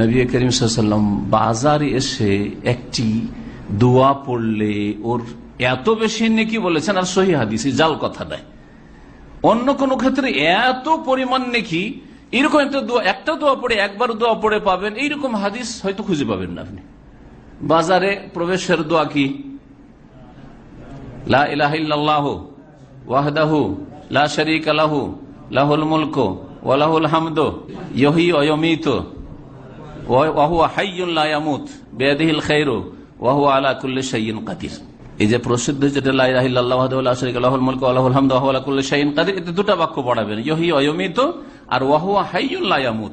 নবী করিম সাল্লাম বাজারে এসে একটি দোয়া পড়লে ওর এত বেশি নেকি বলেছেন আর সহি হাদিস জাল কথা দেয়। অন্য কোন ক্ষেত্রে এত পরিমাণ নেকি, এরকম একটা দোয়া একটা দোয়া পড়ে, একবার দোয়া পড়ে পাবেন, এইরকম হাদিস হয়তো খুঁজে পাবেন না আপনি। বাজারে প্রবেশের দোয়া কি? লা ইলাহ ইল্লাল্লাহু ওয়াহদাহু লা শারীকা লাহু, লাহুল মুলকু ওয়ালাহুল হামদ ইহয়ী ওয়া ইউমীতু ওয়া হাইয়্যুন লা ইয়ামুত, বিয়াদিহিল খায়রু ওয়া আলা কুল্লি এই যে প্রসিদ্ধ যেটা দুটো বাক্য পড়াবেন ইউমীতু আর ওয়া হুয়া হাইয়্যুন লা ইয়ামুত।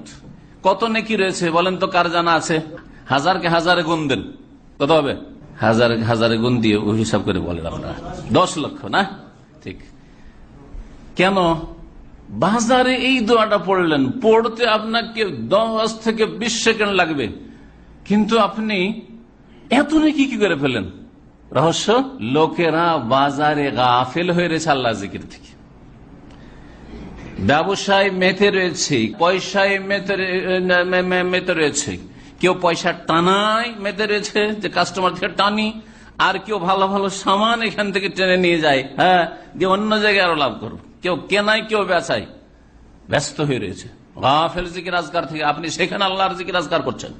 কত নেকি রয়েছে, বলেন তো কার জানা আছে? হাজারকে হাজারে গুণ দেন। কত হবে? হাজার হাজারে গুণ দিয়ে হিসাব করে বলেন আপনারা। দশ লক্ষ, না? ঠিক। কেন বাজারে এই দোয়াটা পড়লেন, পড়তে আপনাকে দশ থেকে বিশ সেকেন্ড লাগবে। কিন্তু আপনি এত নাকি কি করে ফেলেন? রহস্য? লোকেরা বাজারে গাফেল হয়ে রয়েছে আল্লাহ জিকির থেকে। ব্যবসায় মেতে রয়েছে, পয়সায় মেতে মেতে রয়েছে। কেউ পয়সা টানায় মেতে রয়েছে, যে কাস্টমার থেকে টানি, আর কেউ ভালো ভালো সামান এখান থেকে টেনে নিয়ে যায়। হ্যাঁ দিয়ে অন্য জায়গায় আরও লাভ করব কেউ কেনাই, কেউ বেচায় ব্যস্ত হয়ে রয়েছে। গাফেল জিকির আজকার থেকে আপনি সেখানে আল্লাহর জিকির আজকার করছেন।